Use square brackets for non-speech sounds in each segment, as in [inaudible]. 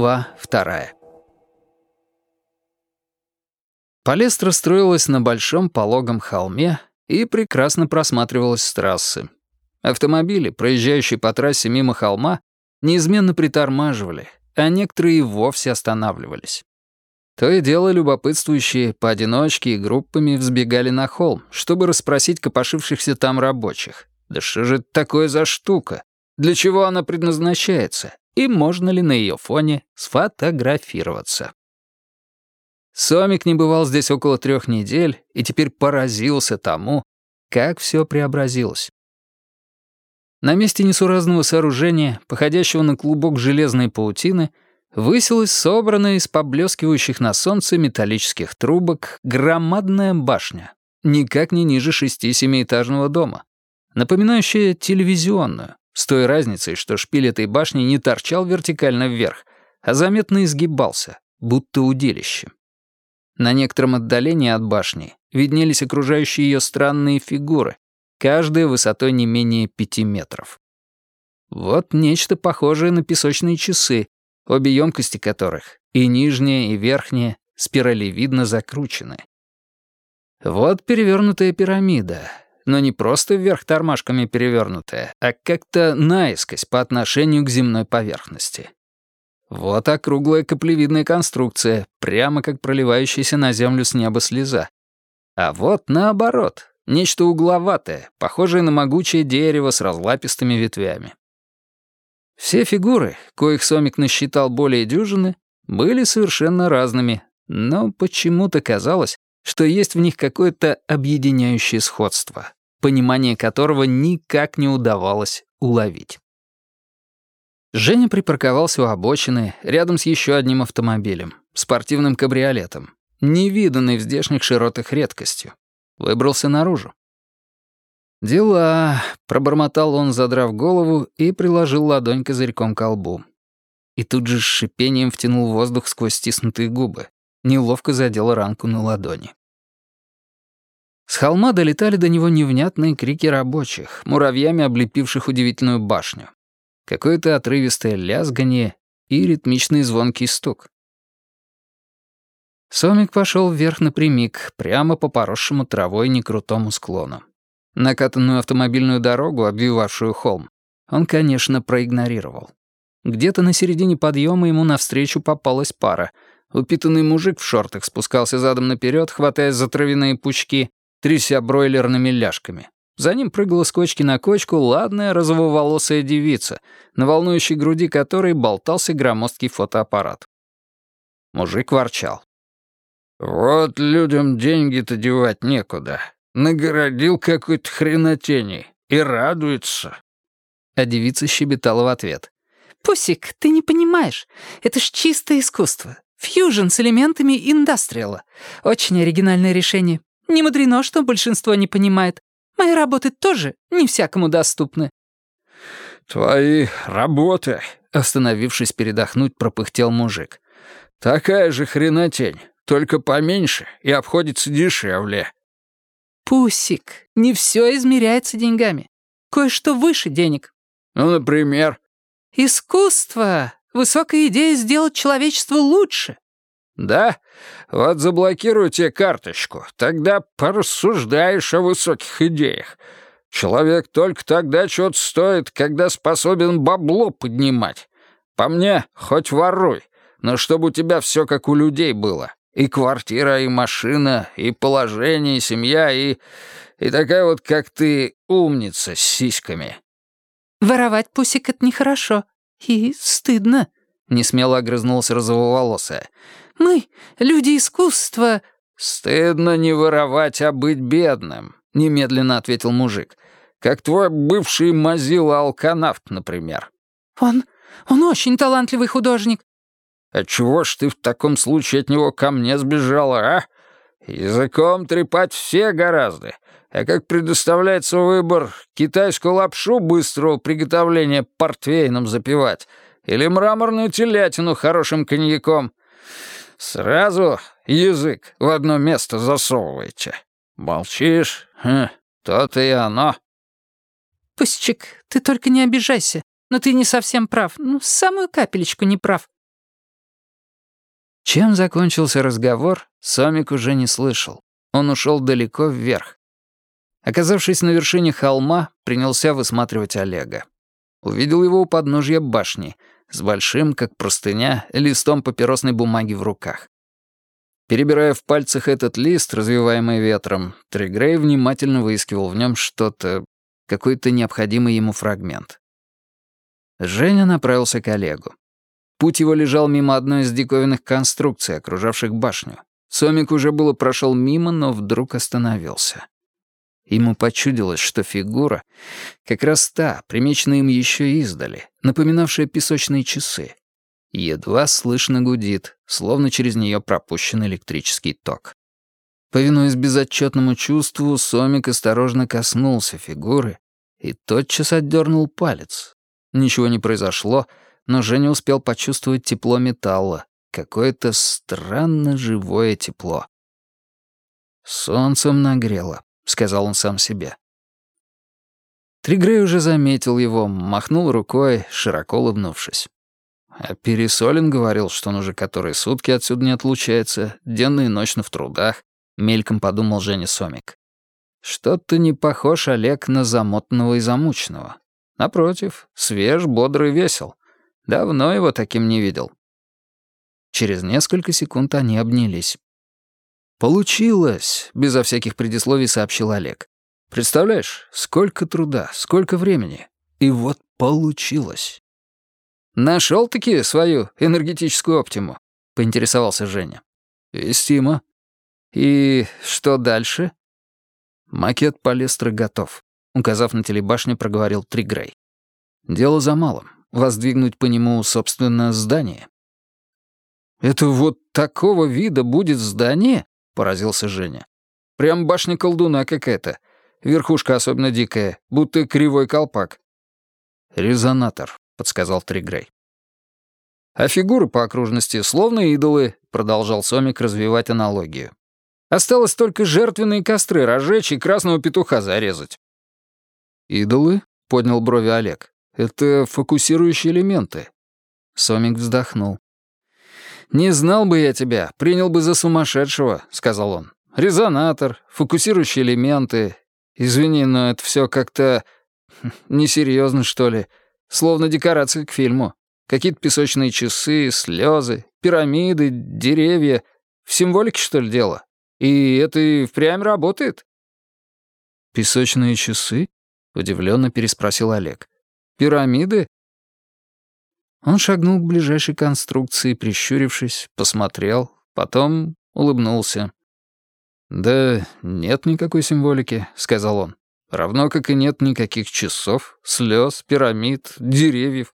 Глава вторая. Палестра строилась на большом пологом холме и прекрасно просматривалась с трассы. Автомобили, проезжающие по трассе мимо холма, неизменно притормаживали, а некоторые и вовсе останавливались. То и дело любопытствующие поодиночке и группами взбегали на холм, чтобы расспросить копошившихся там рабочих. Да что же это такое за штука? Для чего она предназначается? И можно ли на ее фоне сфотографироваться. Сомик не бывал здесь около трех недель и теперь поразился тому, как все преобразилось. На месте несуразного сооружения, походящего на клубок железной паутины, высилась собранная из поблескивающих на солнце металлических трубок громадная башня, никак не ниже шести-семиэтажного дома, напоминающая телевизионную, с той разницей, что шпиль этой башни не торчал вертикально вверх, а заметно изгибался, будто удилище. На некотором отдалении от башни виднелись окружающие ее странные фигуры, каждая высотой не менее пяти метров. Вот нечто похожее на песочные часы, обе емкости которых, и нижняя, и верхняя, спиралевидно закручены. Вот перевернутая пирамида, но не просто вверх тормашками перевернутая, а как-то наискось по отношению к земной поверхности. Вот округлая каплевидная конструкция, прямо как проливающаяся на землю с неба слеза. А вот наоборот, нечто угловатое, похожее на могучее дерево с разлапистыми ветвями. Все фигуры, коих Сомик насчитал более дюжины, были совершенно разными, но почему-то казалось, что есть в них какое-то объединяющее сходство, понимание которого никак не удавалось уловить. Женя припарковался у обочины рядом с еще одним автомобилем, спортивным кабриолетом, невиданной в здешних широтах редкостью. Выбрался наружу. «Дела», — пробормотал он, задрав голову, и приложил ладонь козырьком к лбу. И тут же с шипением втянул воздух сквозь стиснутые губы неловко задел ранку на ладони. С холма долетали до него невнятные крики рабочих, муравьями облепивших удивительную башню. Какое-то отрывистое лязганье и ритмичный звонкий стук. Сомик пошел вверх напрямик, прямо по поросшему травой некрутому склону. Накатанную автомобильную дорогу, обвивавшую холм, он, конечно, проигнорировал. Где-то на середине подъема ему навстречу попалась пара — Упитанный мужик в шортах спускался задом наперед, хватаясь за травяные пучки, тряся бройлерными ляжками. За ним прыгала с кочки на кочку ладная розововолосая девица, на волнующей груди которой болтался громоздкий фотоаппарат. Мужик ворчал. «Вот людям деньги-то девать некуда. Нагородил какой-то хренотени и радуется». А девица щебетала в ответ. «Пусик, ты не понимаешь. Это ж чистое искусство. Фьюжн с элементами индастриала. Очень оригинальное решение. Не мудрено, что большинство не понимает. Мои работы тоже не всякому доступны». «Твои работы», — остановившись передохнуть, пропыхтел мужик. «Такая же хренотень, только поменьше и обходится дешевле». «Пусик, не все измеряется деньгами. Кое-что выше денег». «Ну, например?» «Искусство Высокая идея сделать человечество лучше». «Да? Вот заблокирую тебе карточку. Тогда порассуждаешь о высоких идеях. Человек только тогда что-то стоит, когда способен бабло поднимать. По мне, хоть воруй, но чтобы у тебя все как у людей было. И квартира, и машина, и положение, и семья, и... И такая вот, как ты, умница с сиськами». «Воровать, Пусик, это нехорошо. «И стыдно», — несмело огрызнулась розововолосая. «Мы, люди искусства...» «Стыдно не воровать, а быть бедным», — немедленно ответил мужик. «Как твой бывший мазила-алканавт, например». «Он... он очень талантливый художник». «А чего ж ты в таком случае от него ко мне сбежала, а? Языком трепать все гораздо. А как предоставляется выбор, китайскую лапшу быстрого приготовления портвейном запивать или мраморную телятину хорошим коньяком? Сразу язык в одно место засовываете. Молчишь? Хм, то-то и оно. Пусичек, ты только не обижайся, но ты не совсем прав. Ну, самую капелечку не прав. Чем закончился разговор, Сомик уже не слышал. Он ушел далеко вверх. Оказавшись на вершине холма, принялся высматривать Олега. Увидел его у подножья башни, с большим, как простыня, листом папиросной бумаги в руках. Перебирая в пальцах этот лист, развиваемый ветром, Тригрей внимательно выискивал в нем что-то, какой-то необходимый ему фрагмент. Женя направился к Олегу. Путь его лежал мимо одной из диковинных конструкций, окружавших башню. Сомик уже было прошел мимо, но вдруг остановился. Ему почудилось, что фигура как раз та, примеченная им еще издали, напоминавшая песочные часы. Едва слышно гудит, словно через нее пропущен электрический ток. Повинуясь безотчетному чувству, Сомик осторожно коснулся фигуры и тотчас отдернул палец. Ничего не произошло, но Женя успел почувствовать тепло металла, какое-то странно живое тепло. Солнцем нагрело сказал он сам себе. Тригрей уже заметил его, махнул рукой, широко улыбнувшись. А Пересолин говорил, что он уже которые сутки отсюда не отлучается, денно и ночно в трудах, мельком подумал Женя Сомик. Что-то не похож Олег на замотанного и замученного. Напротив, свеж, бодрый весел. Давно его таким не видел. Через несколько секунд они обнялись. «Получилось!» — безо всяких предисловий сообщил Олег. «Представляешь, сколько труда, сколько времени. И вот получилось!» «Нашел-таки свою энергетическую оптиму?» — поинтересовался Женя. «Вестимо. И что дальше?» Макет Палестра готов. Указав на телебашню, проговорил Тригрей. «Дело за малым. Воздвигнуть по нему, собственно, здание». «Это вот такого вида будет здание?» — поразился Женя. «Прям башня колдуна какая-то. Верхушка особенно дикая, будто кривой колпак». «Резонатор», — подсказал Тригрей. «А фигуры по окружности словно идолы», — продолжал Сомик развивать аналогию. «Осталось только жертвенные костры разжечь и красного петуха зарезать». «Идолы?» — поднял брови Олег. «Это фокусирующие элементы». Сомик вздохнул. «Не знал бы я тебя, принял бы за сумасшедшего», — сказал он. «Резонатор, фокусирующие элементы. Извини, но это все как-то... [laughs] несерьезно, что ли. Словно декорации к фильму. Какие-то песочные часы, слезы, пирамиды, деревья. В символике, что ли, дело? И это и впрямь работает?» «Песочные часы?» — удивленно переспросил Олег. «Пирамиды? Он шагнул к ближайшей конструкции, прищурившись, посмотрел, потом улыбнулся. «Да нет никакой символики», — сказал он. «Равно как и нет никаких часов, слез, пирамид, деревьев.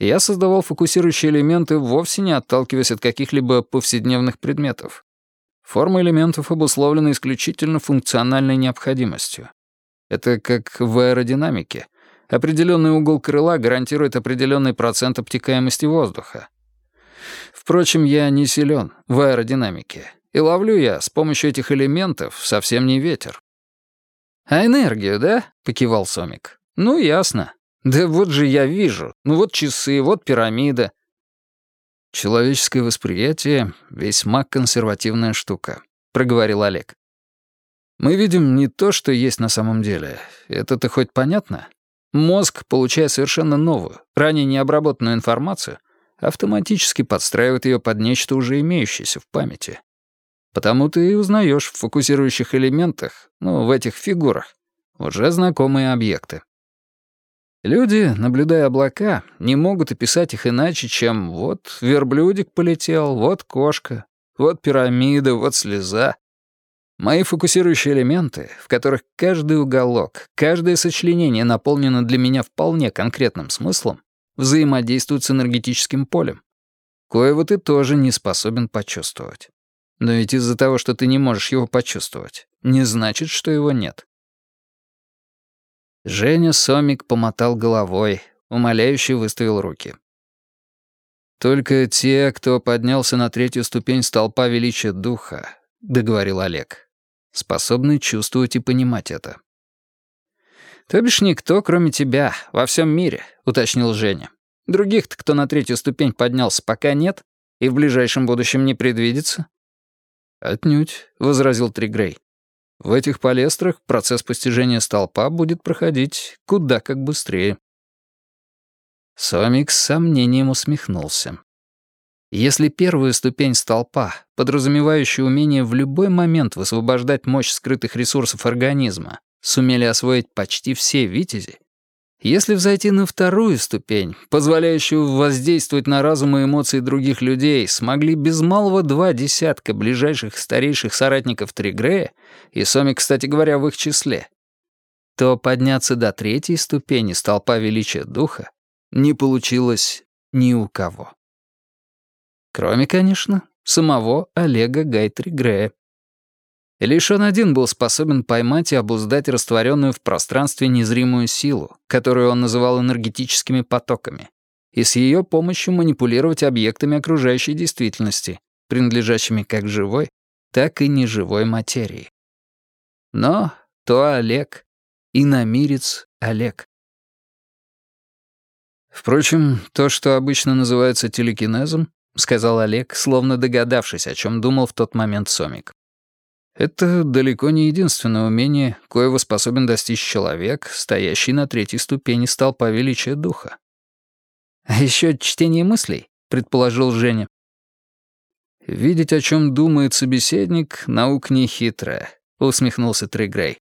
Я создавал фокусирующие элементы, вовсе не отталкиваясь от каких-либо повседневных предметов. Форма элементов обусловлена исключительно функциональной необходимостью. Это как в аэродинамике — Определенный угол крыла гарантирует определенный процент обтекаемости воздуха. Впрочем, я не силен в аэродинамике, и ловлю я с помощью этих элементов совсем не ветер. «А энергию, да?» — покивал Сомик. «Ну, ясно. Да вот же я вижу. Ну вот часы, вот пирамида». «Человеческое восприятие — весьма консервативная штука», — проговорил Олег. «Мы видим не то, что есть на самом деле. Это-то хоть понятно? Мозг, получая совершенно новую, ранее необработанную информацию, автоматически подстраивает ее под нечто уже имеющееся в памяти. Потому ты и узнаешь в фокусирующих элементах, ну, в этих фигурах, уже знакомые объекты. Люди, наблюдая облака, не могут описать их иначе, чем вот верблюдик полетел, вот кошка, вот пирамида, вот слеза. Мои фокусирующие элементы, в которых каждый уголок, каждое сочленение наполнено для меня вполне конкретным смыслом, взаимодействуют с энергетическим полем. Коего ты тоже не способен почувствовать. Но ведь из-за того, что ты не можешь его почувствовать, не значит, что его нет. Женя Сомик помотал головой, умоляюще выставил руки. «Только те, кто поднялся на третью ступень столпа величия духа», — договорил Олег способный чувствовать и понимать это. «То бишь никто, кроме тебя, во всем мире», — уточнил Женя. «Других-то, кто на третью ступень поднялся, пока нет?» И в ближайшем будущем не предвидится?» «Отнюдь», — возразил Тригрей. «В этих палестрах процесс постижения столпа будет проходить куда как быстрее». Сомик с сомнением усмехнулся. Если первую ступень столпа, подразумевающая умение в любой момент высвобождать мощь скрытых ресурсов организма, сумели освоить почти все витязи, если взойти на вторую ступень, позволяющую воздействовать на разум и эмоции других людей, смогли без малого два десятка ближайших старейших соратников Тригрея, и Соми, кстати говоря, в их числе, то подняться до третьей ступени столпа величия духа не получилось ни у кого. Кроме, конечно, самого Олега Гайтри Лишь он один был способен поймать и обуздать растворенную в пространстве незримую силу, которую он называл энергетическими потоками, и с ее помощью манипулировать объектами окружающей действительности, принадлежащими как живой, так и неживой материи. Но то Олег, и намирец Олег. Впрочем, то, что обычно называется телекинезом, сказал Олег, словно догадавшись, о чем думал в тот момент Сомик. Это далеко не единственное умение, коего способен достичь человек, стоящий на третьей ступени столпа величия духа. «А еще чтение мыслей», — предположил Женя. «Видеть, о чем думает собеседник, наука не хитрая», — усмехнулся Тригрей.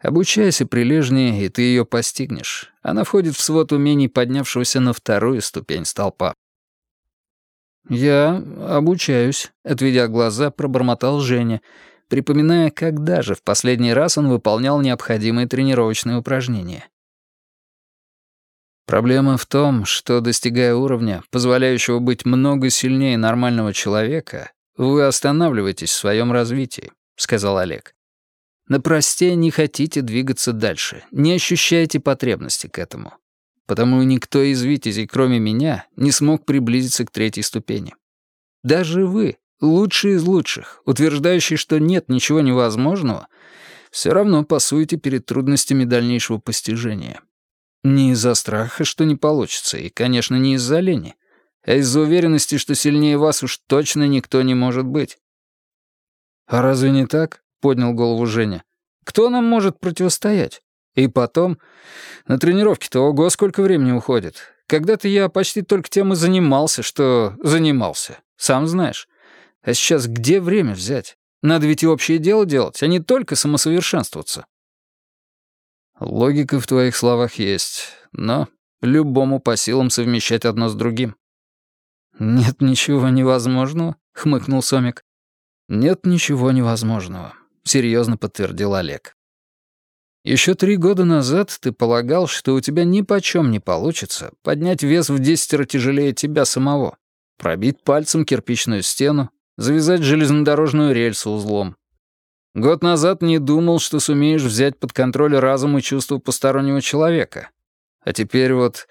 «Обучайся прилежнее, и ты ее постигнешь. Она входит в свод умений поднявшегося на вторую ступень столпа». «Я обучаюсь», — отведя глаза, пробормотал Женя — припоминая, когда же в последний раз он выполнял необходимые тренировочные упражнения. Проблема в том, что, достигая уровня, позволяющего быть много сильнее нормального человека, вы останавливаетесь в своем развитии, сказал Олег. На просте не хотите двигаться дальше, не ощущаете потребности к этому. Потому никто из витязей, кроме меня, не смог приблизиться к третьей ступени. Даже вы, лучший из лучших, утверждающий, что нет ничего невозможного, все равно пасуете перед трудностями дальнейшего постижения. Не из-за страха, что не получится, и, конечно, не из-за лени, а из-за уверенности, что сильнее вас уж точно никто не может быть. «А разве не так?» — поднял голову Женя. «Кто нам может противостоять? И потом, на тренировке-то ого сколько времени уходит. Когда-то я почти только тем и занимался, что занимался. Сам знаешь. А сейчас где время взять? Надо ведь и общее дело делать, а не только самосовершенствоваться. Логика в твоих словах есть, но любому по силам совмещать одно с другим. «Нет ничего невозможного», — хмыкнул Сомик. «Нет ничего невозможного», — серьезно подтвердил Олег. Еще три года назад ты полагал, что у тебя ни почем не получится поднять вес в десятеро тяжелее тебя самого, пробить пальцем кирпичную стену, завязать железнодорожную рельсу узлом. Год назад не думал, что сумеешь взять под контроль разум и чувства постороннего человека. А теперь вот...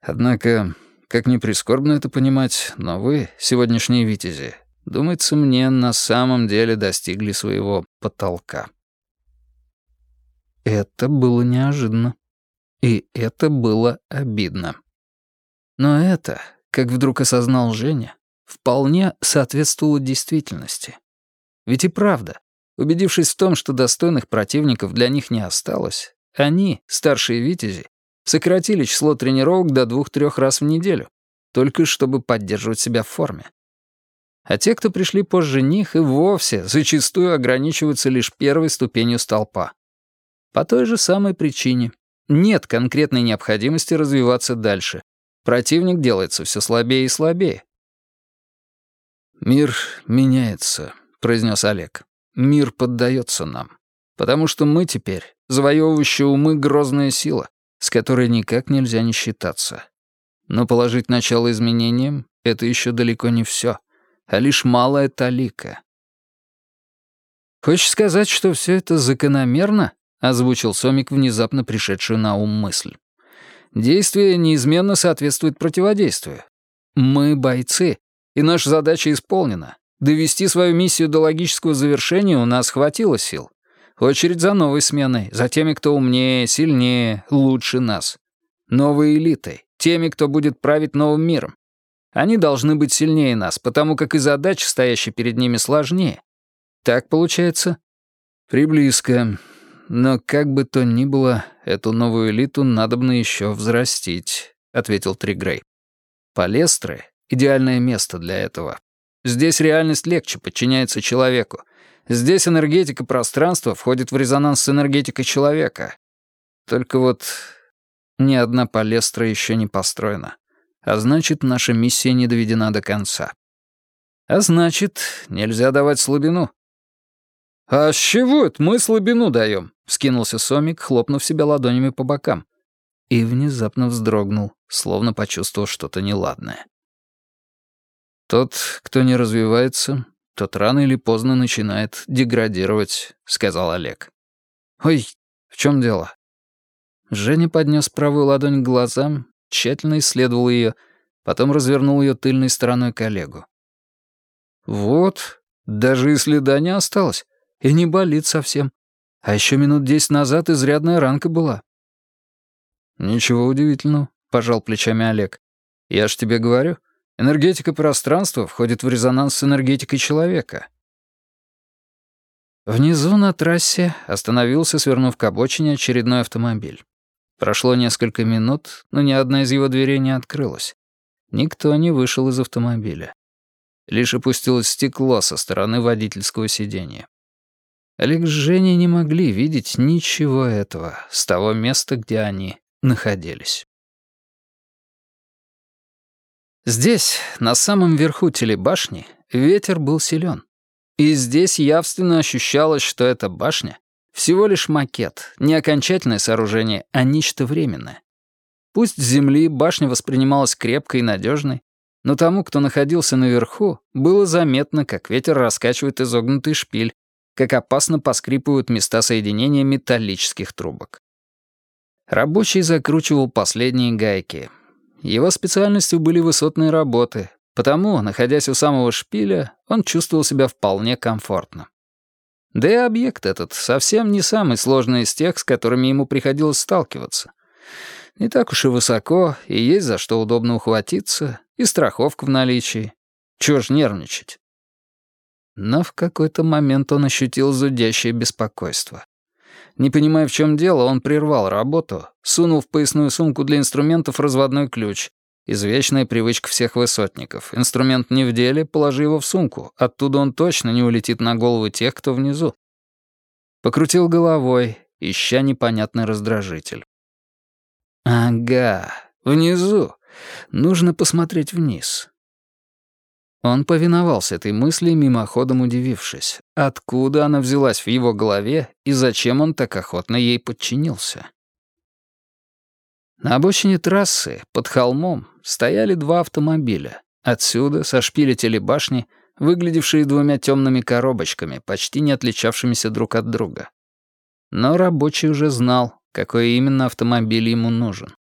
Однако, как ни прискорбно это понимать, но вы, сегодняшние витязи, думается мне, на самом деле достигли своего потолка. Это было неожиданно. И это было обидно. Но это, как вдруг осознал Женя, вполне соответствовало действительности. Ведь и правда, убедившись в том, что достойных противников для них не осталось, они, старшие витязи, сократили число тренировок до двух-трех раз в неделю, только чтобы поддерживать себя в форме. А те, кто пришли позже них, и вовсе зачастую ограничиваются лишь первой ступенью столпа. По той же самой причине. Нет конкретной необходимости развиваться дальше. Противник делается все слабее и слабее. «Мир меняется», — произнес Олег. «Мир поддается нам. Потому что мы теперь завоевывающие умы грозная сила, с которой никак нельзя не считаться. Но положить начало изменениям — это еще далеко не все, а лишь малая талика». «Хочешь сказать, что все это закономерно?» — озвучил Сомик внезапно пришедшую на ум мысль. «Действие неизменно соответствует противодействию. Мы бойцы, и наша задача исполнена. Довести свою миссию до логического завершения у нас хватило сил. Очередь за новой сменой, за теми, кто умнее, сильнее, лучше нас. Новой элитой, теми, кто будет править новым миром. Они должны быть сильнее нас, потому как и задача, стоящая перед ними, сложнее. Так получается? Приблизко. Но как бы то ни было, эту новую элиту надобно еще взрастить, ответил Тригрей. Палестры — идеальное место для этого. Здесь реальность легче подчиняется человеку. Здесь энергетика пространства входит в резонанс с энергетикой человека. Только вот ни одна палестра еще не построена. А значит, наша миссия не доведена до конца. А значит, нельзя давать слабину. «А с чего это мы слабину даем?» — вскинулся Сомик, хлопнув себя ладонями по бокам. И внезапно вздрогнул, словно почувствовал что-то неладное. «Тот, кто не развивается, тот рано или поздно начинает деградировать», — сказал Олег. «Ой, в чем дело?» Женя поднес правую ладонь к глазам, тщательно исследовал ее, потом развернул ее тыльной стороной к Олегу. «Вот, даже и следа не осталось, и не болит совсем. А еще минут десять назад изрядная ранка была». «Ничего удивительного», — пожал плечами Олег. «Я ж тебе говорю, энергетика пространства входит в резонанс с энергетикой человека». Внизу на трассе остановился, свернув к обочине, очередной автомобиль. Прошло несколько минут, но ни одна из его дверей не открылась. Никто не вышел из автомобиля. Лишь опустилось стекло со стороны водительского сиденья. Олег с Женей не могли видеть ничего этого с того места, где они находились. Здесь, на самом верху телебашни, ветер был силен. И здесь явственно ощущалось, что эта башня всего лишь макет, не окончательное сооружение, а нечто временное. Пусть с земли башня воспринималась крепкой и надежной, но тому, кто находился наверху, было заметно, как ветер раскачивает изогнутый шпиль, как опасно поскрипывают места соединения металлических трубок. Рабочий закручивал последние гайки. Его специальностью были высотные работы, потому, находясь у самого шпиля, он чувствовал себя вполне комфортно. Да и объект этот совсем не самый сложный из тех, с которыми ему приходилось сталкиваться. Не так уж и высоко, и есть за что удобно ухватиться, и страховка в наличии. Чего ж нервничать? Но в какой-то момент он ощутил зудящее беспокойство. Не понимая, в чем дело, он прервал работу, сунул в поясную сумку для инструментов разводной ключ Извечная привычка всех высотников. Инструмент не в деле, положи его в сумку. Оттуда он точно не улетит на головы тех, кто внизу. Покрутил головой, ища непонятный раздражитель. Ага, внизу. Нужно посмотреть вниз. Он повиновался этой мысли, мимоходом удивившись, откуда она взялась в его голове и зачем он так охотно ей подчинился. На обочине трассы, под холмом, стояли два автомобиля. Отсюда, со шпиля телебашни, выглядевшие двумя темными коробочками, почти не отличавшимися друг от друга. Но рабочий уже знал, какой именно автомобиль ему нужен.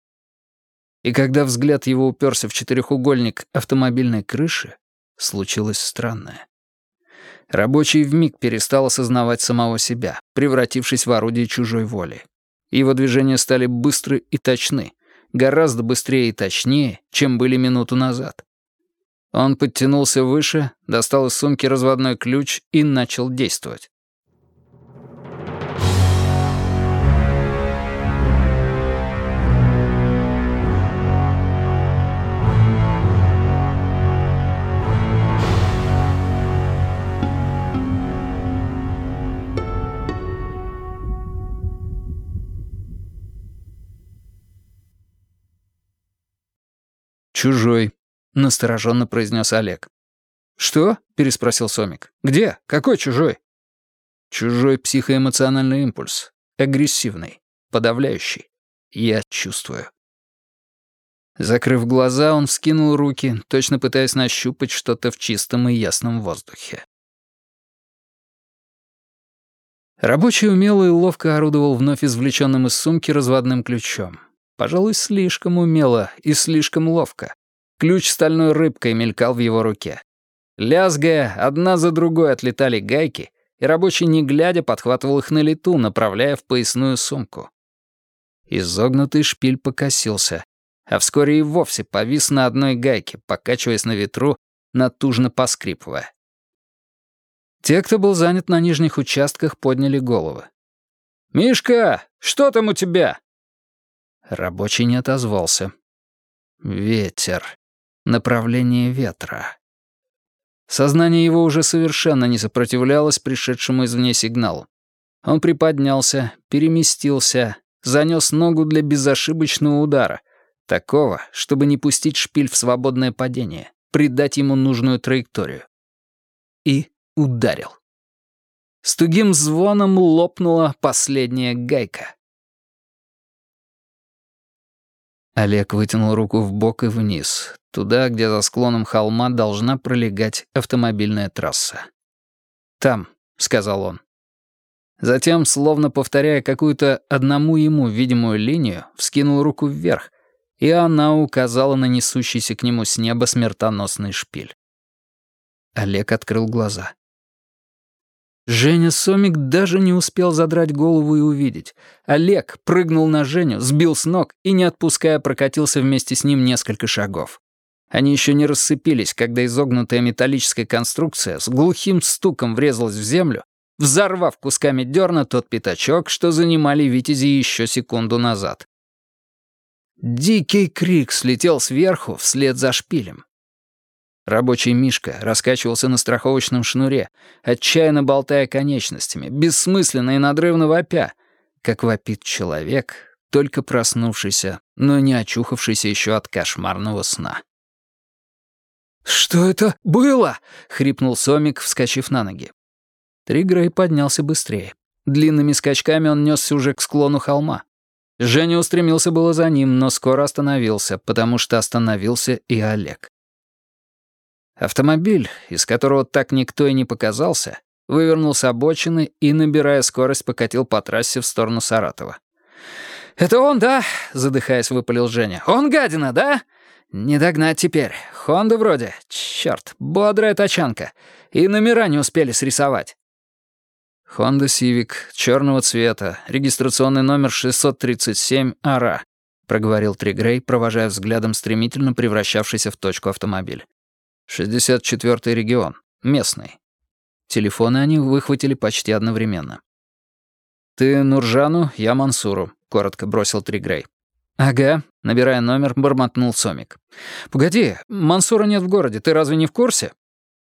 И когда взгляд его уперся в четырехугольник автомобильной крыши, случилось странное. Рабочий вмиг перестал осознавать самого себя, превратившись в орудие чужой воли. Его движения стали быстры и точны, гораздо быстрее и точнее, чем были минуту назад. Он подтянулся выше, достал из сумки разводной ключ и начал действовать. «Чужой», — настороженно произнес Олег. «Что?» — переспросил Сомик. «Где? Какой чужой?» «Чужой психоэмоциональный импульс. Агрессивный. Подавляющий. Я чувствую». Закрыв глаза, он вскинул руки, точно пытаясь нащупать что-то в чистом и ясном воздухе. Рабочий умело и ловко орудовал вновь извлеченным из сумки разводным ключом. Пожалуй, слишком умело и слишком ловко. Ключ стальной рыбкой мелькал в его руке. Лязгая, одна за другой отлетали гайки, и рабочий, не глядя, подхватывал их на лету, направляя в поясную сумку. Изогнутый шпиль покосился. а вскоре и вовсе повис на одной гайке, покачиваясь на ветру, натужно поскрипывая. Те, кто был занят на нижних участках, подняли головы. «Мишка, что там у тебя?» Рабочий не отозвался. Ветер. Направление ветра. Сознание его уже совершенно не сопротивлялось пришедшему извне сигналу. Он приподнялся, переместился, занес ногу для безошибочного удара, такого, чтобы не пустить шпиль в свободное падение, придать ему нужную траекторию. И ударил. С тугим звоном лопнула последняя гайка. Олег вытянул руку в бок и вниз, туда, где за склоном холма должна пролегать автомобильная трасса. «Там», — сказал он. Затем, словно повторяя какую-то одному ему видимую линию, вскинул руку вверх, и она указала на несущийся к нему с неба смертоносный шпиль. Олег открыл глаза. Женя Сомик даже не успел задрать голову и увидеть. Олег прыгнул на Женю, сбил с ног и, не отпуская, прокатился вместе с ним несколько шагов. Они еще не рассыпились, когда изогнутая металлическая конструкция с глухим стуком врезалась в землю, взорвав кусками дерна тот пятачок, что занимали Витязи еще секунду назад. Дикий крик слетел сверху вслед за шпилем. Рабочий Мишка раскачивался на страховочном шнуре, отчаянно болтая конечностями, бессмысленно и надрывно вопя, как вопит человек, только проснувшийся, но не очухавшийся еще от кошмарного сна. «Что это было?» — хрипнул Сомик, вскочив на ноги. Тригрей поднялся быстрее. Длинными скачками он несся уже к склону холма. Женя устремился было за ним, но скоро остановился, потому что остановился и Олег. Автомобиль, из которого так никто и не показался, вывернул с обочины и, набирая скорость, покатил по трассе в сторону Саратова. «Это он, да?» — задыхаясь, выпалил Женя. «Он гадина, да?» «Не догнать теперь. Хонда вроде. Чёрт, бодрая тачанка. И номера не успели срисовать». «Хонда Сивик, черного цвета, регистрационный номер 637 АРА», — проговорил Тригрей, провожая взглядом стремительно превращавшийся в точку автомобиль. 64-й регион. Местный. Телефоны они выхватили почти одновременно. «Ты Нуржану, я Мансуру», — коротко бросил Тригрей. «Ага», — набирая номер, бормотнул Сомик. «Погоди, Мансура нет в городе, ты разве не в курсе?»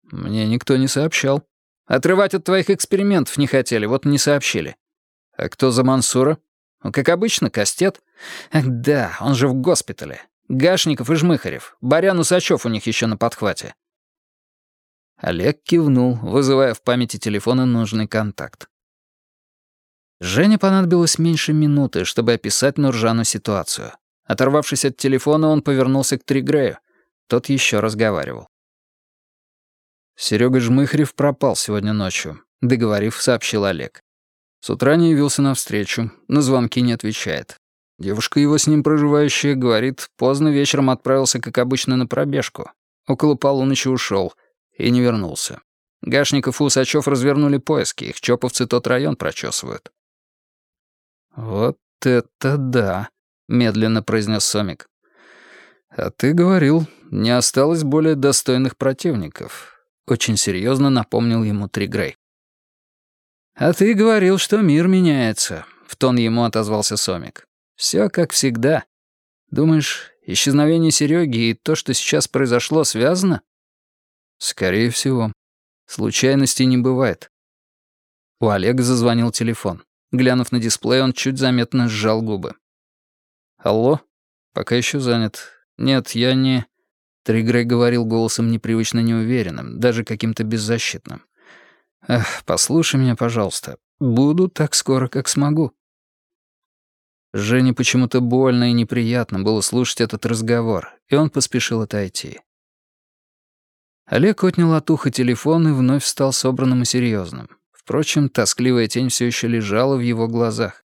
«Мне никто не сообщал. Отрывать от твоих экспериментов не хотели, вот не сообщили». «А кто за Мансура?» «Ну, как обычно, Кастет». «Ах да, он же в госпитале. Гашников и Жмыхарев. Барян Усачев у них еще на подхвате». Олег кивнул, вызывая в памяти телефона нужный контакт. Жене понадобилось меньше минуты, чтобы описать Нуржану ситуацию. Оторвавшись от телефона, он повернулся к Тригрею. Тот еще разговаривал. Серега Жмыхарев пропал сегодня ночью, договорив, сообщил Олег. С утра не явился навстречу, на звонки не отвечает. Девушка его с ним проживающая говорит, поздно вечером отправился, как обычно, на пробежку. Около полуночи ушел и не вернулся. Гашников и Усачев развернули поиски, их чоповцы тот район прочесывают. «Вот это да», — медленно произнес Сомик. «А ты говорил, не осталось более достойных противников», — очень серьезно напомнил ему Тригрей. «А ты говорил, что мир меняется», — в тон ему отозвался Сомик. Все как всегда. Думаешь, исчезновение Сереги и то, что сейчас произошло, связано? Скорее всего. Случайностей не бывает. У Олега зазвонил телефон. Глянув на дисплей, он чуть заметно сжал губы. «Алло? Пока еще занят. Нет, я не...» Тригрей говорил голосом непривычно неуверенным, даже каким-то беззащитным. «Эх, послушай меня, пожалуйста. Буду так скоро, как смогу». Жене почему-то больно и неприятно было слушать этот разговор, и он поспешил отойти. Олег отнял от уха телефон и вновь стал собранным и серьезным. Впрочем, тоскливая тень все еще лежала в его глазах.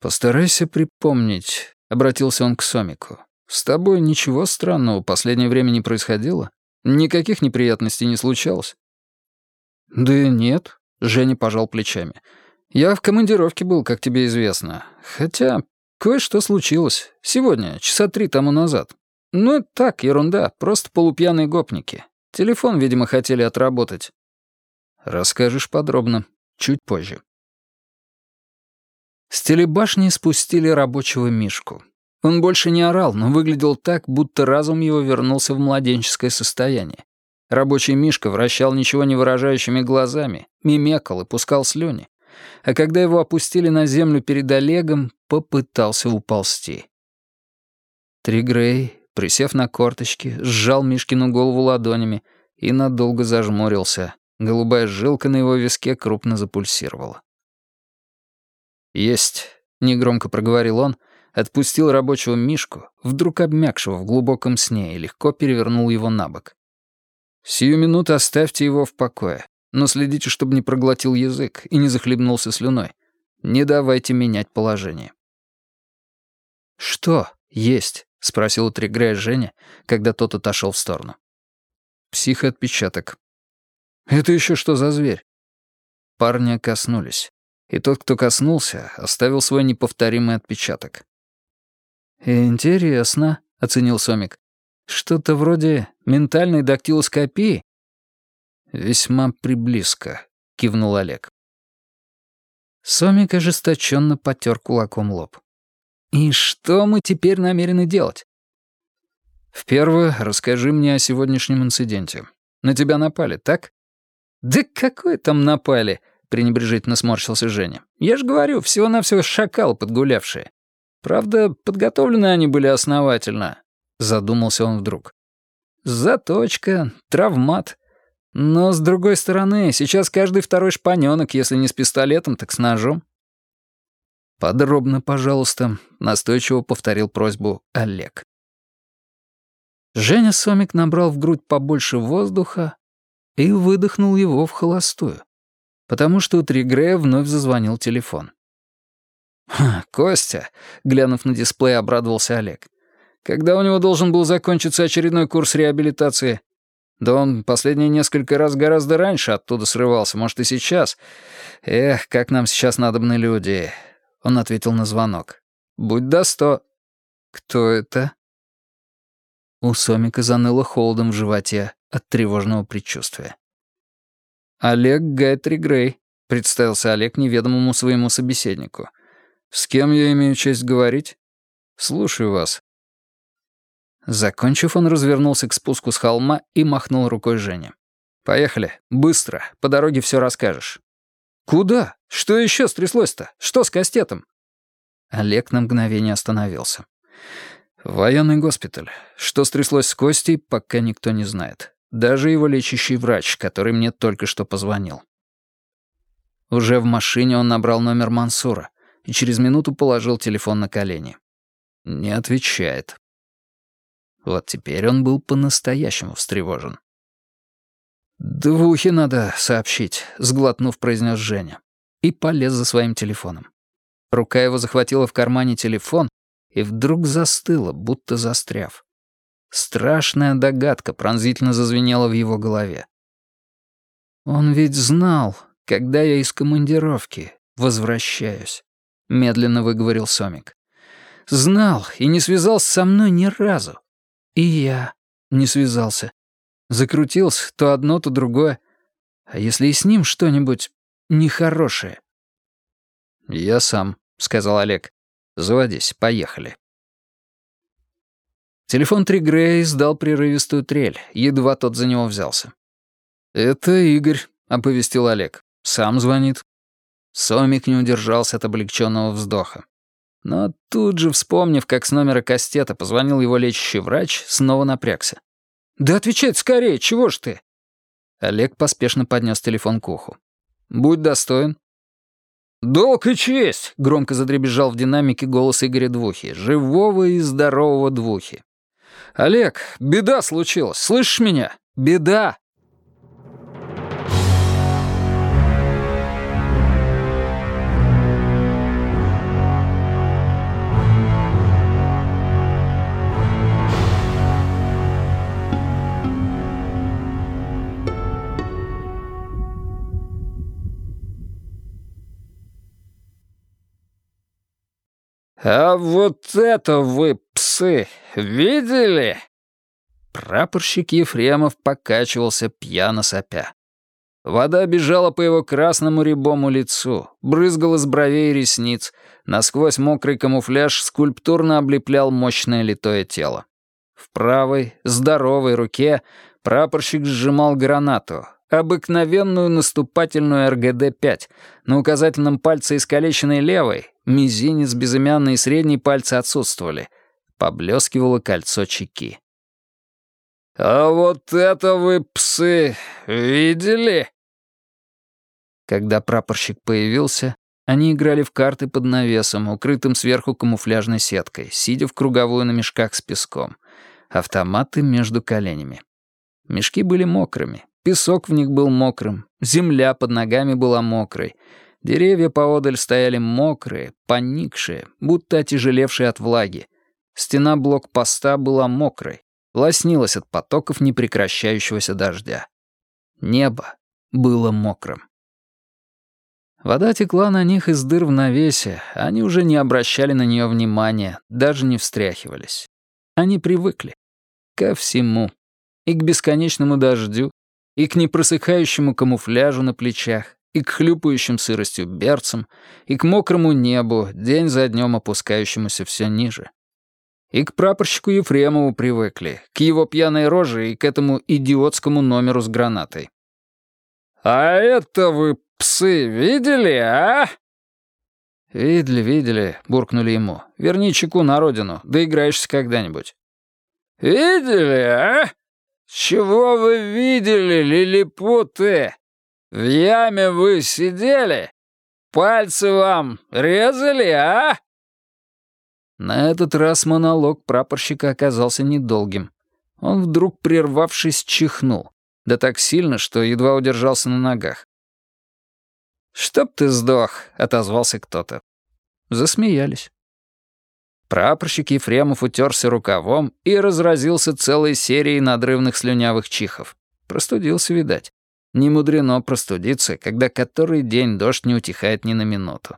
«Постарайся припомнить», — обратился он к Сомику. «С тобой ничего странного в последнее время не происходило? Никаких неприятностей не случалось?» «Да нет», — Женя пожал плечами. «Я в командировке был, как тебе известно. Хотя, Кое-что случилось. Сегодня, часа три тому назад. Ну, так, ерунда, просто полупьяные гопники. Телефон, видимо, хотели отработать. Расскажешь подробно, чуть позже. С телебашни спустили рабочего Мишку. Он больше не орал, но выглядел так, будто разум его вернулся в младенческое состояние. Рабочий Мишка вращал ничего не выражающими глазами, мимекал и пускал слюни. А когда его опустили на землю перед Олегом, попытался уползти. Тригрей, присев на корточки, сжал Мишкину голову ладонями и надолго зажмурился. Голубая жилка на его виске крупно запульсировала. «Есть», — негромко проговорил он, отпустил рабочего Мишку, вдруг обмякшего в глубоком сне, и легко перевернул его на бок. «Сию минуту оставьте его в покое, но следите, чтобы не проглотил язык и не захлебнулся слюной. Не давайте менять положение». «Что есть?» — спросил у Тригрея Женя, когда тот отошел в сторону. «Психоотпечаток». «Это еще что за зверь?» Парня коснулись, и тот, кто коснулся, оставил свой неповторимый отпечаток. «Интересно», — оценил Сомик. «Что-то вроде ментальной дактилоскопии?» «Весьма приблизко», — кивнул Олег. Сомик ожесточенно потер кулаком лоб. «И что мы теперь намерены делать?» «В первое, расскажи мне о сегодняшнем инциденте. На тебя напали, так?» «Да какой там напали?» — пренебрежительно сморщился Женя. «Я же говорю, всего-навсего шакал подгулявшие. Правда, подготовлены они были основательно. Задумался он вдруг. Заточка, травмат. Но, с другой стороны, сейчас каждый второй шпанёнок, если не с пистолетом, так с ножом. «Подробно, пожалуйста», — настойчиво повторил просьбу Олег. Женя Сомик набрал в грудь побольше воздуха и выдохнул его в холостую, потому что у Тригрея вновь зазвонил телефон. «Костя», — глянув на дисплей, обрадовался Олег. «Когда у него должен был закончиться очередной курс реабилитации?» «Да он последние несколько раз гораздо раньше оттуда срывался, может, и сейчас. Эх, как нам сейчас надобны люди». Он ответил на звонок. «Будь до сто». «Кто это?» У Сомика заныло холодом в животе от тревожного предчувствия. «Олег Гайтри Грей», — представился Олег неведомому своему собеседнику. «С кем я имею честь говорить?» «Слушаю вас». Закончив, он развернулся к спуску с холма и махнул рукой Жене. «Поехали. Быстро. По дороге все расскажешь». «Куда? Что еще стряслось-то? Что с кастетом?» Олег на мгновение остановился. «Военный госпиталь. Что стряслось с Костей, пока никто не знает. Даже его лечащий врач, который мне только что позвонил». Уже в машине он набрал номер Мансура и через минуту положил телефон на колени. Не отвечает. Вот теперь он был по-настоящему встревожен. «Двухе надо сообщить», — сглотнув, произнес Женя. И полез за своим телефоном. Рука его захватила в кармане телефон и вдруг застыла, будто застряв. Страшная догадка пронзительно зазвенела в его голове. «Он ведь знал, когда я из командировки возвращаюсь». — медленно выговорил Сомик. «Знал и не связался со мной ни разу. И я не связался. Закрутился то одно, то другое. А если и с ним что-нибудь нехорошее?» «Я сам», — сказал Олег. «Заводись, поехали». Телефон Тригрея издал прерывистую трель, едва тот за него взялся. «Это Игорь», — оповестил Олег. «Сам звонит». Сомик не удержался от облегченного вздоха. Но тут же, вспомнив, как с номера кастета позвонил его лечащий врач, снова напрягся. «Да отвечай скорее, чего ж ты?» Олег поспешно поднес телефон к уху. «Будь достоин». «Долг и честь!» — громко задребезжал в динамике голос Игоря Двухи, живого и здорового Двухи. «Олег, беда случилась, слышишь меня? Беда!» «А вот это вы, псы, видели?» Прапорщик Ефремов покачивался пьяно сопя. Вода бежала по его красному рябому лицу, брызгала с бровей и ресниц, насквозь мокрый камуфляж скульптурно облеплял мощное литое тело. В правой, здоровой руке прапорщик сжимал гранату, обыкновенную наступательную РГД-5, на указательном пальце искалеченной левой, мизинец, безымянный и средний пальцы отсутствовали, поблескивало кольцо чеки. «А вот это вы, псы, видели?» Когда прапорщик появился, они играли в карты под навесом, укрытым сверху камуфляжной сеткой, сидя в круговую на мешках с песком. Автоматы между коленями. Мешки были мокрыми, песок в них был мокрым, земля под ногами была мокрой, деревья поодаль стояли мокрые, поникшие, будто отяжелевшие от влаги. Стена блокпоста была мокрой, лоснилась от потоков непрекращающегося дождя. Небо было мокрым. Вода текла на них из дыр в навесе, они уже не обращали на нее внимания, даже не встряхивались. Они привыкли. Ко всему. И к бесконечному дождю, и к непросыхающему камуфляжу на плечах, и к хлюпающим сыростью берцам, и к мокрому небу, день за днем опускающемуся все ниже. И к прапорщику Ефремову привыкли, к его пьяной роже и к этому идиотскому номеру с гранатой. «А это вы псы видели, а?» «Видели, видели», — буркнули ему. «Верни чеку на родину, доиграешься когда-нибудь». «Видели, а? Чего вы видели, лилипуты? В яме вы сидели? Пальцы вам резали, а?» На этот раз монолог прапорщика оказался недолгим. Он вдруг, прервавшись, чихнул. Да так сильно, что едва удержался на ногах. «Чтоб ты сдох», — отозвался кто-то. Засмеялись. Прапорщик Ефремов утерся рукавом и разразился целой серией надрывных слюнявых чихов. Простудился, видать. Не мудрено простудиться, когда который день дождь не утихает ни на минуту.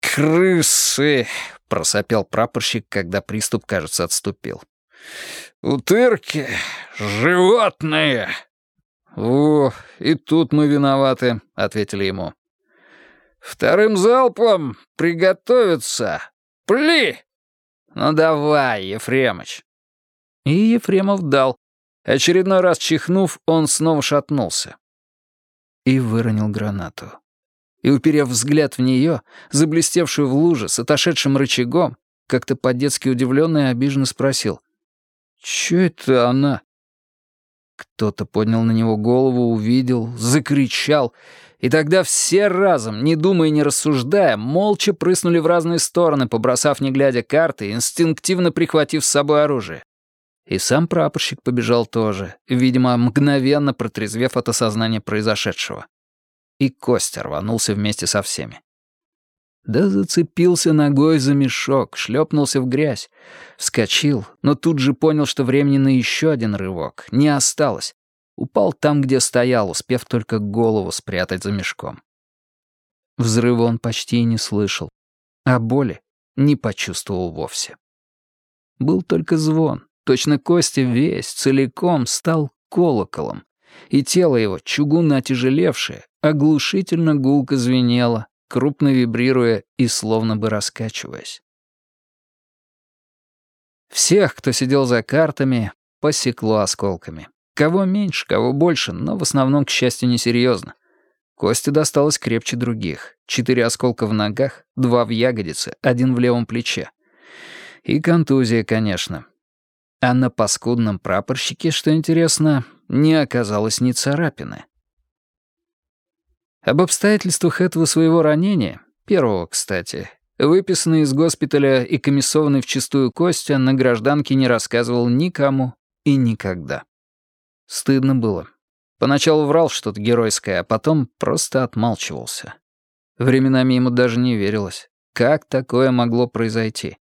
«Крысы!» — просопел прапорщик, когда приступ, кажется, отступил. «Утырки! Животные!» «О, и тут мы виноваты», — ответили ему. «Вторым залпом приготовиться! Пли!» «Ну давай, Ефремыч!» И Ефремов дал. Очередной раз чихнув, он снова шатнулся. И выронил гранату. И, уперев взгляд в нее, заблестевшую в луже с отошедшим рычагом, как-то по-детски удивленно и обиженно спросил. «Чё это она?» Кто-то поднял на него голову, увидел, закричал, и тогда все разом, не думая и не рассуждая, молча прыснули в разные стороны, побросав не глядя карты, инстинктивно прихватив с собой оружие. И сам прапорщик побежал тоже, видимо, мгновенно протрезвев от осознания произошедшего. И Костя рванулся вместе со всеми. Да зацепился ногой за мешок, шлепнулся в грязь. Вскочил, но тут же понял, что времени на еще один рывок не осталось. Упал там, где стоял, успев только голову спрятать за мешком. Взрыва он почти не слышал, а боли не почувствовал вовсе. Был только звон, точно Костя весь, целиком стал колоколом, и тело его, чугунно отяжелевшее, оглушительно гулко звенело, крупно вибрируя и словно бы раскачиваясь. Всех, кто сидел за картами, посекло осколками. Кого меньше, кого больше, но в основном, к счастью, несерьезно. Кости досталось крепче других. Четыре осколка в ногах, два в ягодице, один в левом плече. И контузия, конечно. А на паскудном прапорщике, что интересно, не оказалось ни царапины. Об обстоятельствах этого своего ранения, первого, кстати, выписанный из госпиталя и комиссованный в чистую Костя на гражданке не рассказывал никому и никогда. Стыдно было. Поначалу врал что-то геройское, а потом просто отмалчивался. Временами ему даже не верилось. Как такое могло произойти?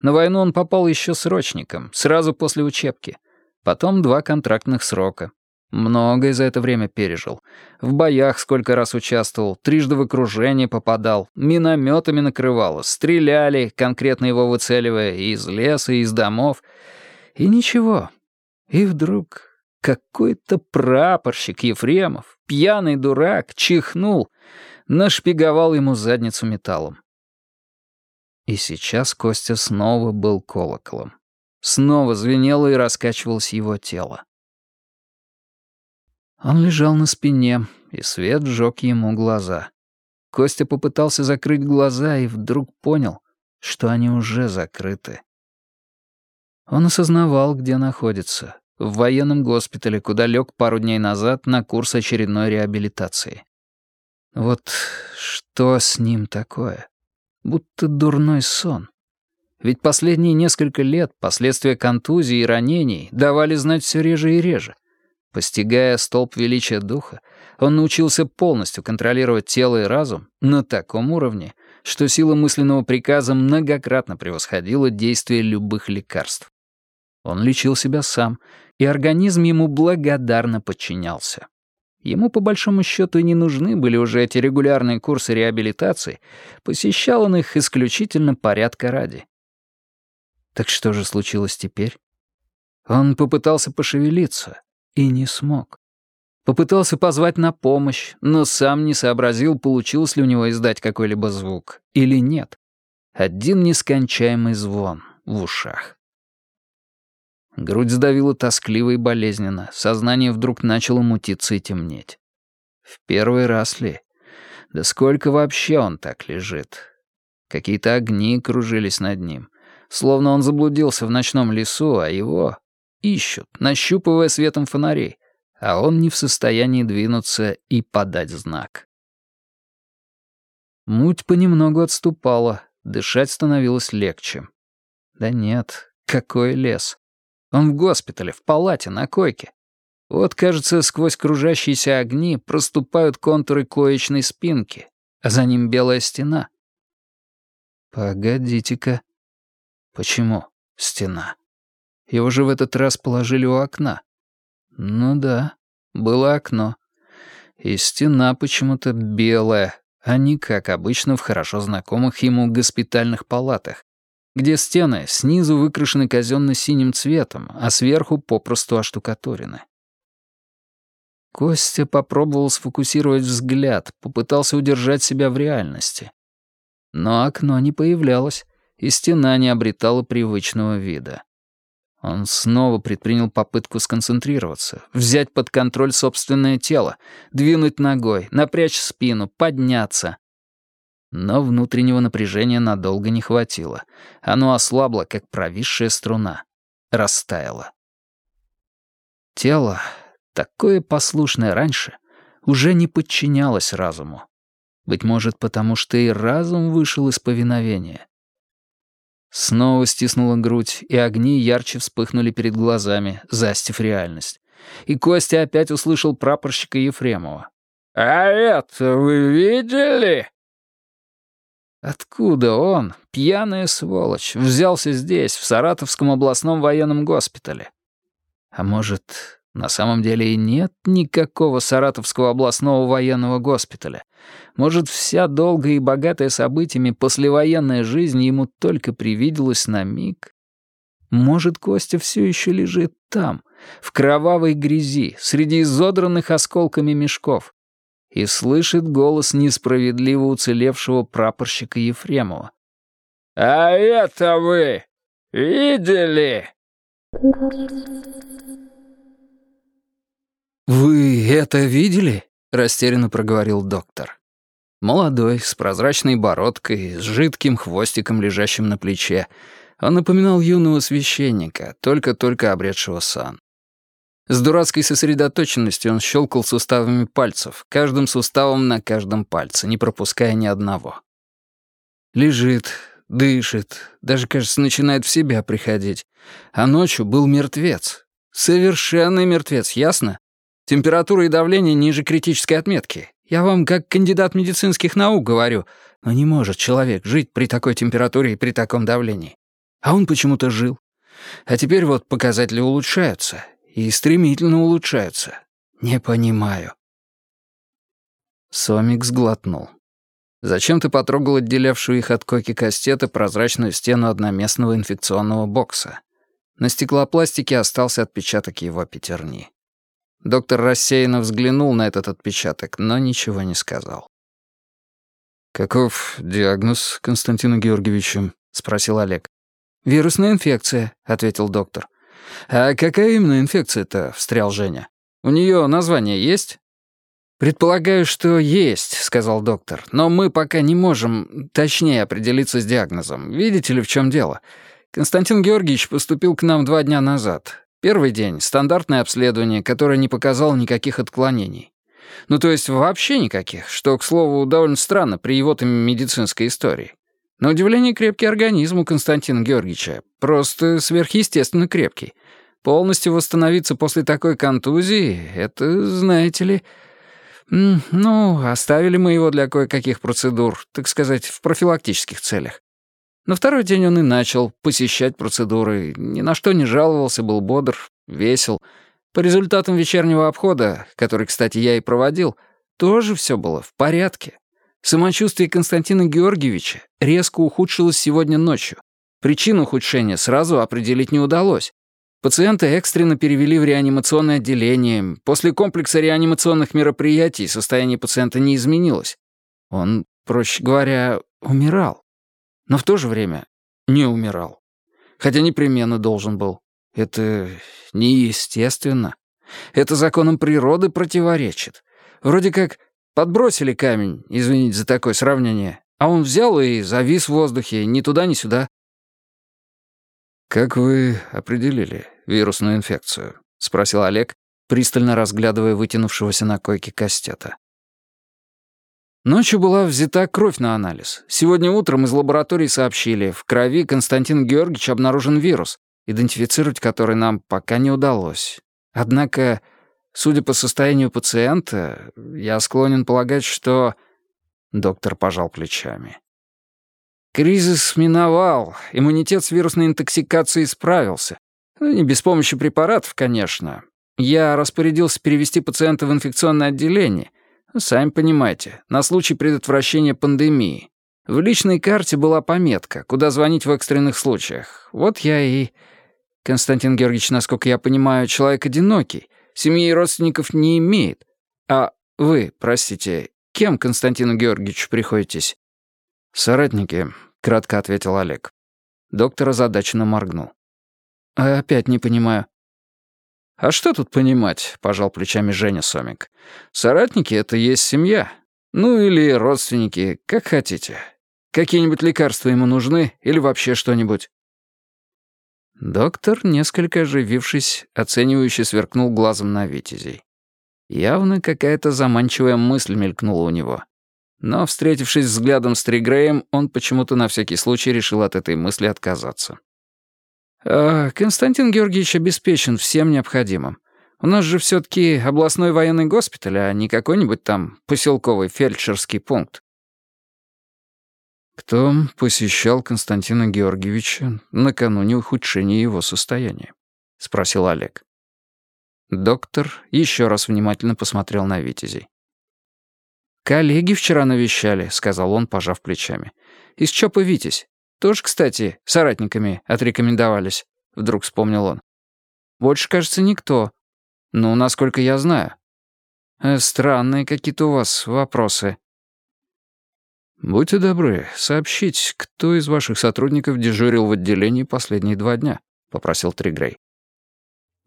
На войну он попал еще срочником, сразу после учебки. Потом два контрактных срока. Многое за это время пережил. В боях сколько раз участвовал, трижды в окружение попадал, минометами накрывало, стреляли, конкретно его выцеливая из леса, из домов. И ничего. И вдруг какой-то прапорщик Ефремов, пьяный дурак, чихнул, нашпиговал ему задницу металлом. И сейчас Костя снова был колоколом. Снова звенело и раскачивалось его тело. Он лежал на спине, и свет сжег ему глаза. Костя попытался закрыть глаза и вдруг понял, что они уже закрыты. Он осознавал, где находится. В военном госпитале, куда лег пару дней назад на курс очередной реабилитации. Вот что с ним такое? Будто дурной сон. Ведь последние несколько лет последствия контузий и ранений давали знать все реже и реже. Постигая столб величия духа, он научился полностью контролировать тело и разум на таком уровне, что сила мысленного приказа многократно превосходила действие любых лекарств. Он лечил себя сам, и организм ему благодарно подчинялся. Ему, по большому счету, и не нужны были уже эти регулярные курсы реабилитации, посещал он их исключительно порядка ради. Так что же случилось теперь? Он попытался пошевелиться, и не смог. Попытался позвать на помощь, но сам не сообразил, получилось ли у него издать какой-либо звук или нет. Один нескончаемый звон в ушах. Грудь сдавила тоскливо и болезненно, сознание вдруг начало мутиться и темнеть. В первый раз ли? Да сколько вообще он так лежит? Какие-то огни кружились над ним, словно он заблудился в ночном лесу, а его ищут, нащупывая светом фонарей, а он не в состоянии двинуться и подать знак. Муть понемногу отступала, дышать становилось легче. Да нет, какой лес. Он в госпитале, в палате, на койке. Вот, кажется, сквозь кружащиеся огни проступают контуры коечной спинки, а за ним белая стена. Погодите-ка. Почему стена? Его же в этот раз положили у окна. Ну да, было окно. И стена почему-то белая, а не как обычно в хорошо знакомых ему госпитальных палатах, где стены снизу выкрашены казенно-синим цветом, а сверху попросту оштукатурены. Костя попробовал сфокусировать взгляд, попытался удержать себя в реальности. Но окно не появлялось, и стена не обретала привычного вида. Он снова предпринял попытку сконцентрироваться, взять под контроль собственное тело, двинуть ногой, напрячь спину, подняться. Но внутреннего напряжения надолго не хватило. Оно ослабло, как провисшая струна. Растаяло. Тело, такое послушное раньше, уже не подчинялось разуму. Быть может, потому что и разум вышел из повиновения. Снова стиснула грудь, и огни ярче вспыхнули перед глазами, застив реальность. И Костя опять услышал прапорщика Ефремова. «А это вы видели?» Откуда он, пьяная сволочь, взялся здесь, в Саратовском областном военном госпитале? А может, на самом деле и нет никакого Саратовского областного военного госпиталя. Может, вся долгая и богатая событиями послевоенная жизнь ему только привиделась на миг? Может, Костя все еще лежит там, в кровавой грязи, среди изодранных осколками мешков, и слышит голос несправедливо уцелевшего прапорщика Ефремова. «А это вы видели?» «Вы это видели?» — растерянно проговорил доктор. Молодой, с прозрачной бородкой, с жидким хвостиком, лежащим на плече. Он напоминал юного священника, только-только обретшего сан. С дурацкой сосредоточенностью он щелкал суставами пальцев, каждым суставом на каждом пальце, не пропуская ни одного. Лежит, дышит, даже, кажется, начинает в себя приходить. А ночью был мертвец. Совершенный мертвец, ясно? Температура и давление ниже критической отметки. Я вам как кандидат медицинских наук говорю, но не может человек жить при такой температуре и при таком давлении. А он почему-то жил. А теперь вот показатели улучшаются. И стремительно улучшаются. не понимаю». Сомик сглотнул. Зачем ты потрогал отделявшую их от коки кастета прозрачную стену одноместного инфекционного бокса? На стеклопластике остался отпечаток его пятерни. Доктор рассеянно взглянул на этот отпечаток, но ничего не сказал. «Каков диагноз Константину Георгиевичу?» — спросил Олег. «Вирусная инфекция», — ответил доктор. «А какая именно инфекция-то?» — встрял Женя. «У нее название есть?» «Предполагаю, что есть», — сказал доктор. «Но мы пока не можем точнее определиться с диагнозом. Видите ли, в чем дело? Константин Георгиевич поступил к нам два дня назад. Первый день — стандартное обследование, которое не показало никаких отклонений. Ну, то есть вообще никаких, что, к слову, довольно странно при его-то медицинской истории. На удивление крепкий организм у Константина Георгиевича. Просто сверхъестественно крепкий. Полностью восстановиться после такой контузии — это, знаете ли... Ну, оставили мы его для кое-каких процедур, так сказать, в профилактических целях. На второй день он и начал посещать процедуры, ни на что не жаловался, был бодр, весел. По результатам вечернего обхода, который, кстати, я и проводил, тоже все было в порядке. Самочувствие Константина Георгиевича резко ухудшилось сегодня ночью. Причину ухудшения сразу определить не удалось. Пациента экстренно перевели в реанимационное отделение. После комплекса реанимационных мероприятий состояние пациента не изменилось. Он, проще говоря, умирал но в то же время не умирал. Хотя непременно должен был. Это неестественно. Это законам природы противоречит. Вроде как подбросили камень, извините за такое сравнение, а он взял и завис в воздухе, ни туда, ни сюда. «Как вы определили вирусную инфекцию?» — спросил Олег, пристально разглядывая вытянувшегося на койке кастета. Ночью была взята кровь на анализ. Сегодня утром из лаборатории сообщили, в крови Константин Георгиевич обнаружен вирус, идентифицировать который нам пока не удалось. Однако, судя по состоянию пациента, я склонен полагать, что... Доктор пожал плечами. Кризис миновал, иммунитет с вирусной интоксикацией справился. Ну, не без помощи препаратов, конечно. Я распорядился перевести пациента в инфекционное отделение — Сами понимаете, на случай предотвращения пандемии. В личной карте была пометка, куда звонить в экстренных случаях. Вот я и... Константин Георгиевич, насколько я понимаю, человек одинокий, семьи и родственников не имеет. А вы, простите, кем Константину Георгиевичу приходитесь? «Соратники», — кратко ответил Олег. Доктор озадаченно моргнул. «Опять не понимаю. «А что тут понимать?» — пожал плечами Женя Сомик. «Соратники — это есть семья. Ну или родственники, как хотите. Какие-нибудь лекарства ему нужны или вообще что-нибудь?» Доктор, несколько оживившись, оценивающе сверкнул глазом на Витязей. Явно какая-то заманчивая мысль мелькнула у него. Но, встретившись взглядом с Тригреем, он почему-то на всякий случай решил от этой мысли отказаться. Э, Константин Георгиевич обеспечен всем необходимым. У нас же все-таки областной военный госпиталь, а не какой-нибудь там поселковый фельдшерский пункт. Кто посещал Константина Георгиевича накануне ухудшения его состояния? Спросил Олег. Доктор еще раз внимательно посмотрел на Витязей. «Коллеги вчера навещали», — сказал он, пожав плечами. «Из ЧОПа Витязь. Тоже, кстати, соратниками отрекомендовались, вдруг вспомнил он. Больше, кажется, никто. Ну, насколько я знаю. Э, странные какие-то у вас вопросы. Будьте добры, сообщить, кто из ваших сотрудников дежурил в отделении последние два дня, попросил Тригрей.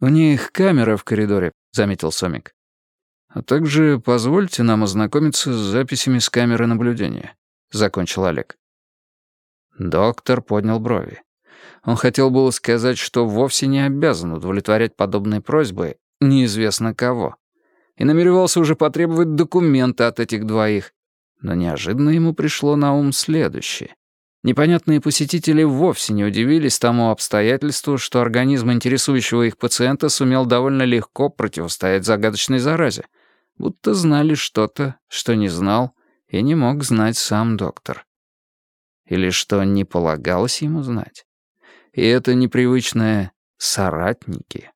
У них камера в коридоре, заметил Сомик. А также позвольте нам ознакомиться с записями с камеры наблюдения, закончил Олег. Доктор поднял брови. Он хотел было сказать, что вовсе не обязан удовлетворять подобные просьбы неизвестно кого. И намеревался уже потребовать документы от этих двоих. Но неожиданно ему пришло на ум следующее. Непонятные посетители вовсе не удивились тому обстоятельству, что организм интересующего их пациента сумел довольно легко противостоять загадочной заразе, будто знали что-то, что не знал и не мог знать сам доктор. Или что не полагалось ему знать? И это непривычное «соратники».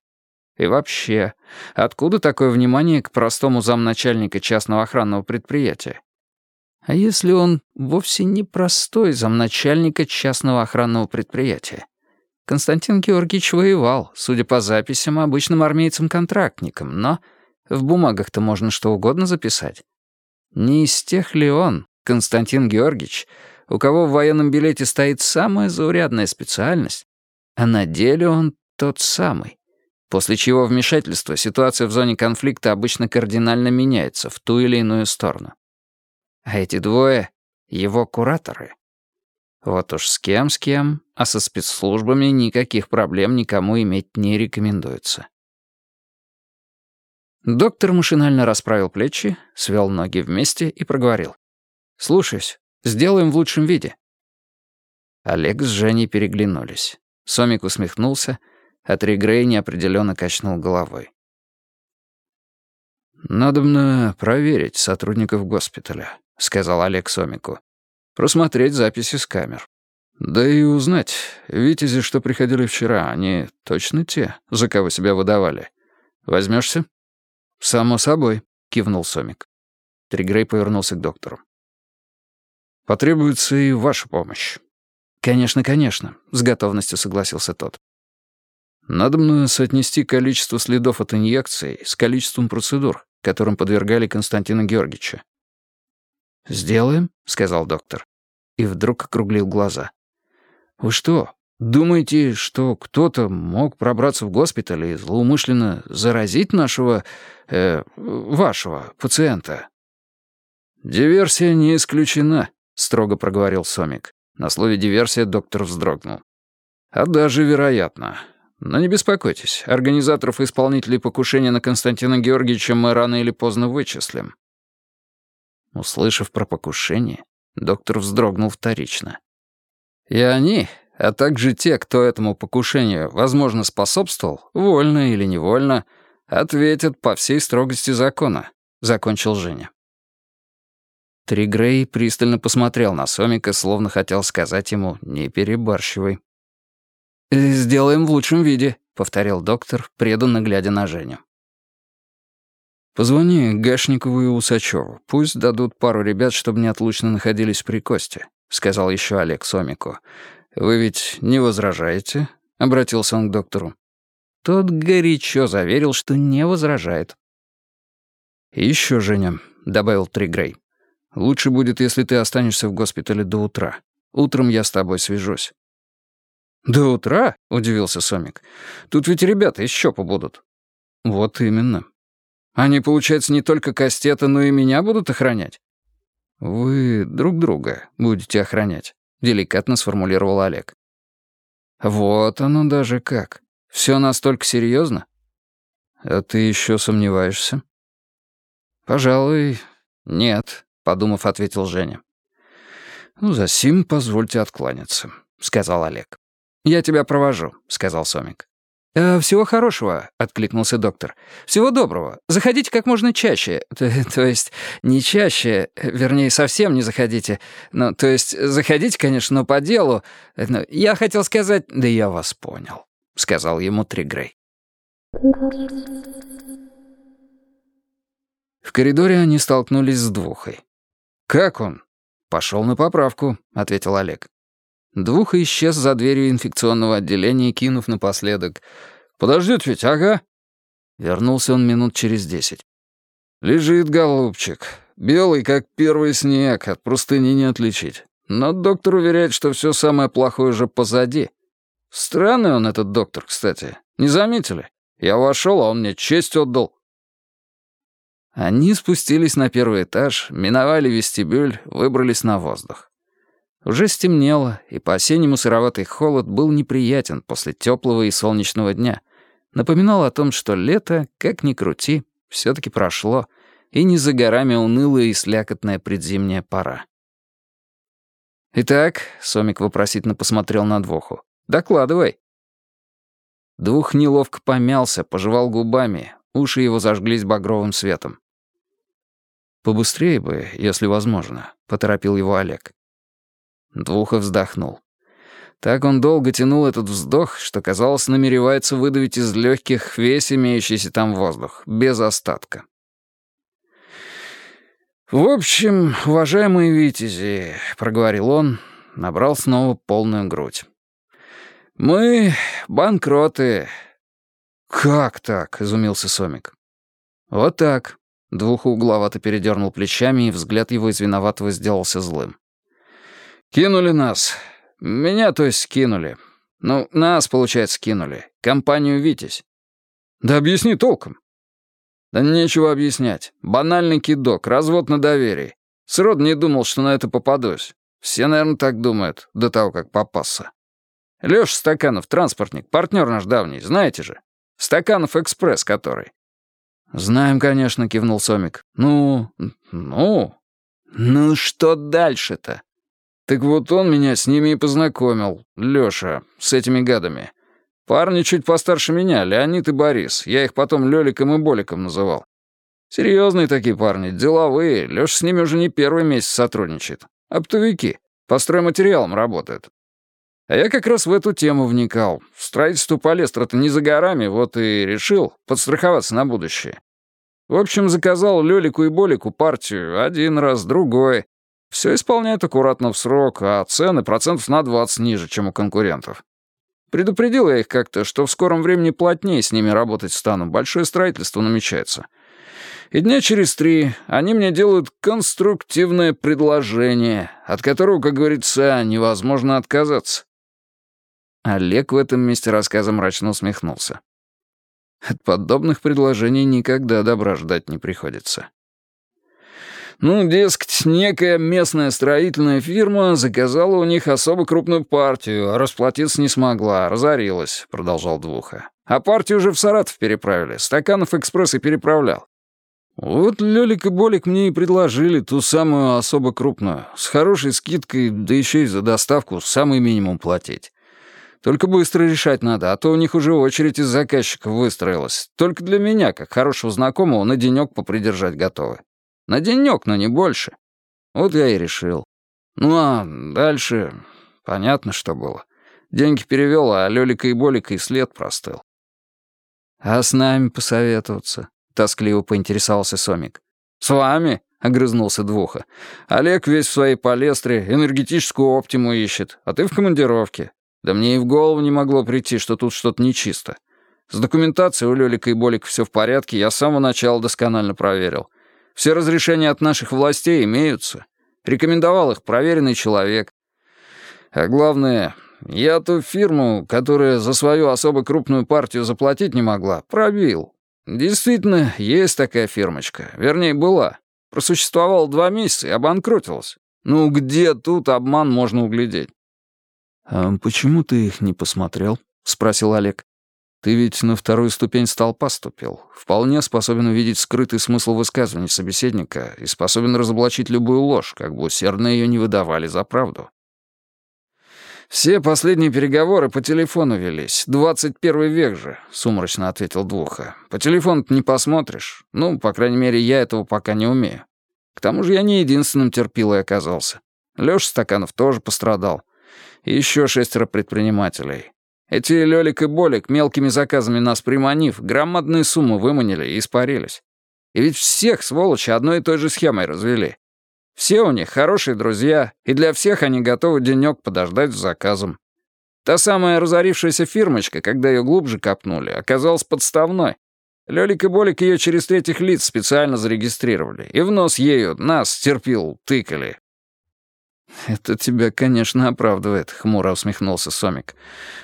И вообще, откуда такое внимание к простому замначальника частного охранного предприятия? А если он вовсе не простой замначальника частного охранного предприятия? Константин Георгиевич воевал, судя по записям, обычным армейцем-контрактником, но в бумагах-то можно что угодно записать. Не из тех ли он, Константин Георгиевич, у кого в военном билете стоит самая заурядная специальность, а на деле он тот самый, после чего вмешательства ситуация в зоне конфликта обычно кардинально меняется в ту или иную сторону. А эти двое — его кураторы. Вот уж с кем с кем, а со спецслужбами никаких проблем никому иметь не рекомендуется. Доктор машинально расправил плечи, свел ноги вместе и проговорил. «Слушаюсь. Сделаем в лучшем виде». Олег с Женей переглянулись. Сомик усмехнулся, а Тригрей неопределенно качнул головой. «Надобно проверить сотрудников госпиталя», — сказал Олег Сомику. «Просмотреть записи с камер. Да и узнать, витязи, что приходили вчера, они точно те, за кого себя выдавали. Возьмешься? «Само собой», — кивнул Сомик. Тригрей повернулся к доктору. «Потребуется и ваша помощь». «Конечно, конечно», — с готовностью согласился тот. «Надо мне соотнести количество следов от инъекций с количеством процедур, которым подвергали Константина Георгиевича». «Сделаем», — сказал доктор. И вдруг округлил глаза. «Вы что, думаете, что кто-то мог пробраться в госпиталь и злоумышленно заразить нашего... Э, вашего пациента?» «Диверсия не исключена», — строго проговорил Сомик. На слове «диверсия» доктор вздрогнул. «А даже вероятно. Но не беспокойтесь, организаторов и исполнителей покушения на Константина Георгиевича мы рано или поздно вычислим». Услышав про покушение, доктор вздрогнул вторично. «И они, а также те, кто этому покушению, возможно, способствовал, вольно или невольно, ответят по всей строгости закона», — закончил Женя. Тригрей пристально посмотрел на Сомика, словно хотел сказать ему «не перебарщивай». «Сделаем в лучшем виде», — повторил доктор, преданно глядя на Женю. «Позвони Гашникову и Усачеву. Пусть дадут пару ребят, чтобы неотлучно находились при Косте», — сказал еще Олег Сомику. «Вы ведь не возражаете?» — обратился он к доктору. Тот горячо заверил, что не возражает. «И еще, Женя», — добавил Тригрей. Лучше будет, если ты останешься в госпитале до утра. Утром я с тобой свяжусь». «До утра?» — удивился Сомик. «Тут ведь ребята еще побудут». «Вот именно. Они, получается, не только Кастета, но и меня будут охранять?» «Вы друг друга будете охранять», — деликатно сформулировал Олег. «Вот оно даже как. Все настолько серьезно?» «А ты еще сомневаешься?» «Пожалуй, нет», — подумав, ответил Женя. «Ну, за сим позвольте откланяться», — сказал Олег. «Я тебя провожу», — сказал Сомик. «Э, «Всего хорошего», — откликнулся доктор. «Всего доброго. Заходите как можно чаще. [laughs] То, то есть, не чаще, вернее, совсем не заходите. Ну, то есть, заходите, конечно, но по делу. Но я хотел сказать...» «Да я вас понял», — сказал ему Тригрей. В коридоре они столкнулись с двухой. «Как он?» «Пошел на поправку», — ответил Олег. Двух исчез за дверью инфекционного отделения, кинув напоследок. «Подождет ведь, ага». Вернулся он минут через десять. «Лежит, голубчик. Белый, как первый снег, от простыни не отличить. Но доктор уверяет, что все самое плохое уже позади. Странный он, этот доктор, кстати. Не заметили? Я вошел, а он мне честь отдал». Они спустились на первый этаж, миновали вестибюль, выбрались на воздух. Уже стемнело, и по-осеннему сыроватый холод был неприятен после теплого и солнечного дня. Напоминал о том, что лето, как ни крути, все таки прошло, и не за горами унылая и слякотная предзимняя пора. «Итак», — Сомик вопросительно посмотрел на Двуху, — «докладывай». Двух неловко помялся, пожевал губами, уши его зажглись багровым светом. «Побыстрее бы, если возможно», — поторопил его Олег. Двухов вздохнул. Так он долго тянул этот вздох, что, казалось, намеревается выдавить из легких весь имеющийся там воздух, без остатка. «В общем, уважаемые витязи», — проговорил он, набрал снова полную грудь. «Мы банкроты». «Как так?» — изумился Сомик. «Вот так». Двух угловато передернул плечами, и взгляд его из виноватого сделался злым. «Кинули нас. Меня, то есть, кинули. Ну, нас, получается, кинули. Компанию «Витязь». Да объясни толком. Да нечего объяснять. Банальный кидок, развод на доверии. Срод не думал, что на это попадусь. Все, наверное, так думают, до того, как попасться. Лёша Стаканов, транспортник, партнер наш давний, знаете же? Стаканов экспресс который. «Знаем, конечно», — кивнул Сомик. «Ну, ну...» «Ну что дальше-то?» «Так вот он меня с ними и познакомил, Лёша, с этими гадами. Парни чуть постарше меня, Леонид и Борис. Я их потом Лёликом и Боликом называл. Серьезные такие парни, деловые. Лёша с ними уже не первый месяц сотрудничает. Оптовики. По стройматериалам работают. А я как раз в эту тему вникал. Строительство Палестра-то не за горами, вот и решил подстраховаться на будущее. В общем, заказал Лёлику и Болику партию один раз, другой. Все исполняют аккуратно в срок, а цены процентов на 20 ниже, чем у конкурентов. Предупредил я их как-то, что в скором времени плотнее с ними работать стану, большое строительство намечается. И дня через три они мне делают конструктивное предложение, от которого, как говорится, невозможно отказаться. Олег в этом месте рассказа мрачно усмехнулся. От подобных предложений никогда добра ждать не приходится. Ну, дескать, некая местная строительная фирма заказала у них особо крупную партию, а расплатиться не смогла, разорилась, продолжал Двуха. А партию уже в Саратов переправили, Стаканов экспресс переправлял. Вот Лёлик и Болик мне и предложили ту самую особо крупную, с хорошей скидкой, да еще и за доставку самый минимум платить. Только быстро решать надо, а то у них уже очередь из заказчиков выстроилась. Только для меня, как хорошего знакомого, на денёк попридержать готовы. На денёк, но не больше. Вот я и решил. Ну а дальше понятно, что было. Деньги перевёл, а Лёлика и Болика и след простыл. «А с нами посоветоваться?» — тоскливо поинтересовался Сомик. «С вами?» — огрызнулся Двуха. «Олег весь в своей палестре, энергетическую оптиму ищет, а ты в командировке. Да мне и в голову не могло прийти, что тут что-то нечисто. С документацией у Лёлика и Болика все в порядке, я с самого начала досконально проверил. Все разрешения от наших властей имеются. Рекомендовал их проверенный человек. А главное, я ту фирму, которая за свою особо крупную партию заплатить не могла, пробил. Действительно, есть такая фирмочка. Вернее, была. Просуществовала два месяца и обанкротилась. Ну где тут обман можно углядеть? «А почему ты их не посмотрел?» — спросил Олег. «Ты ведь на вторую ступень столпа ступил. Вполне способен увидеть скрытый смысл высказывания собеседника и способен разоблачить любую ложь, как бы усердно ее не выдавали за правду». «Все последние переговоры по телефону велись. Двадцать первый век же», — сумрачно ответил Двуха. «По телефону не посмотришь. Ну, по крайней мере, я этого пока не умею. К тому же я не единственным терпилой оказался. Лёша Стаканов тоже пострадал и еще шестеро предпринимателей. Эти Лёлик и Болик, мелкими заказами нас приманив, громадные суммы выманили и испарились. И ведь всех, сволочи, одной и той же схемой развели. Все у них хорошие друзья, и для всех они готовы денёк подождать с заказом. Та самая разорившаяся фирмочка, когда ее глубже копнули, оказалась подставной. Лёлик и Болик ее через третьих лиц специально зарегистрировали, и в нос ею нас, терпил, тыкали, «Это тебя, конечно, оправдывает», — хмуро усмехнулся Сомик,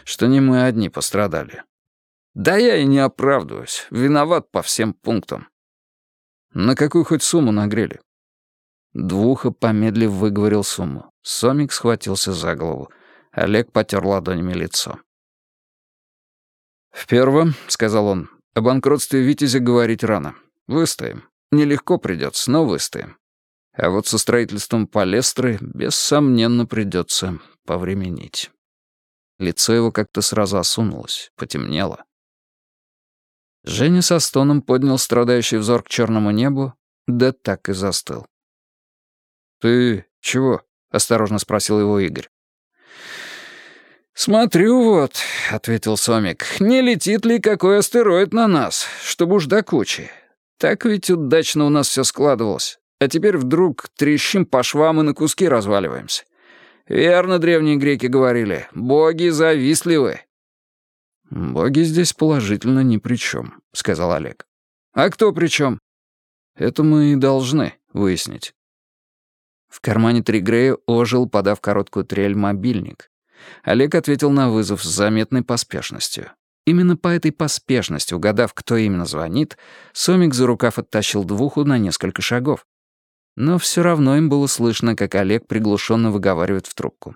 «что не мы одни пострадали». «Да я и не оправдываюсь. Виноват по всем пунктам». «На какую хоть сумму нагрели?» Двуха, помедлив, выговорил сумму. Сомик схватился за голову. Олег потер ладонями лицо. «В первом, — сказал он, — о банкротстве Витязя говорить рано. Выстоим. Нелегко придется, но выстоим. А вот со строительством палестры, бессомненно, придется повременить. Лицо его как-то сразу осунулось, потемнело. Женя со стоном поднял страдающий взор к черному небу, да так и застыл. «Ты чего?» — осторожно спросил его Игорь. «Смотрю вот», — ответил Сомик, — «не летит ли какой астероид на нас, чтобы уж до кучи. Так ведь удачно у нас все складывалось. А теперь вдруг трещим по швам и на куски разваливаемся. Верно древние греки говорили, боги завистливы». «Боги здесь положительно ни при чем», — сказал Олег. «А кто при чем?» «Это мы и должны выяснить». В кармане Тригрея ожил, подав короткую трель, мобильник. Олег ответил на вызов с заметной поспешностью. Именно по этой поспешности, угадав, кто именно звонит, Сомик за рукав оттащил двуху на несколько шагов. Но все равно им было слышно, как Олег приглушенно выговаривает в трубку.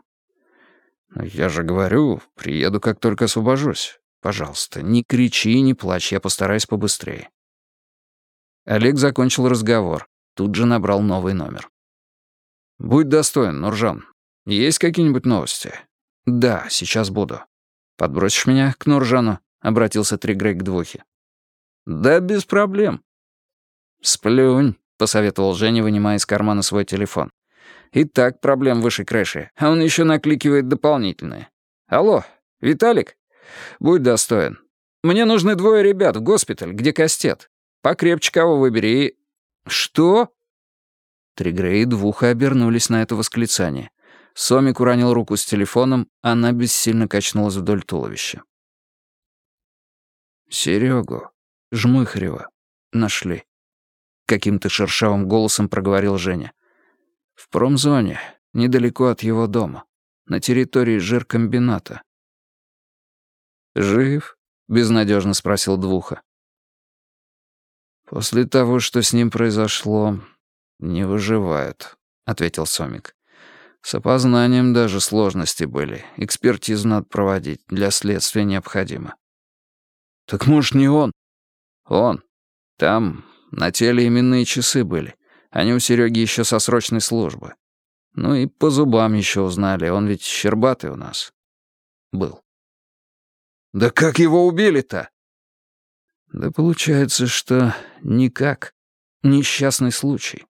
«Ну, «Я же говорю, приеду, как только освобожусь. Пожалуйста, не кричи не плачь, я постараюсь побыстрее». Олег закончил разговор, тут же набрал новый номер. «Будь достоин, Нуржан. Есть какие-нибудь новости?» «Да, сейчас буду. Подбросишь меня к Нуржану?» — обратился Тригрей к Двухе. «Да без проблем». «Сплюнь», — посоветовал Женя, вынимая из кармана свой телефон. «И так проблем выше крыши, а он еще накликивает дополнительные. Алло, Виталик? Будь достоин. Мне нужны двое ребят в госпиталь, где кастет. Покрепче кого выбери и...» «Что?» Тригрей и Двуха обернулись на это восклицание. Сомик уронил руку с телефоном, она бессильно качнулась вдоль туловища. «Серегу, Жмыхарева, нашли», — каким-то шершавым голосом проговорил Женя. «В промзоне, недалеко от его дома, на территории жиркомбината». «Жив?» — безнадежно спросил Двуха. «После того, что с ним произошло, не выживают», — ответил Сомик. С опознанием даже сложности были. Экспертизу надо проводить, для следствия необходимо. Так может, не он? Он. Там на теле именные часы были. Они у Сереги еще со срочной службы. Ну и по зубам еще узнали, он ведь щербатый у нас. Был. Да как его убили-то? Да получается, что никак. Несчастный случай.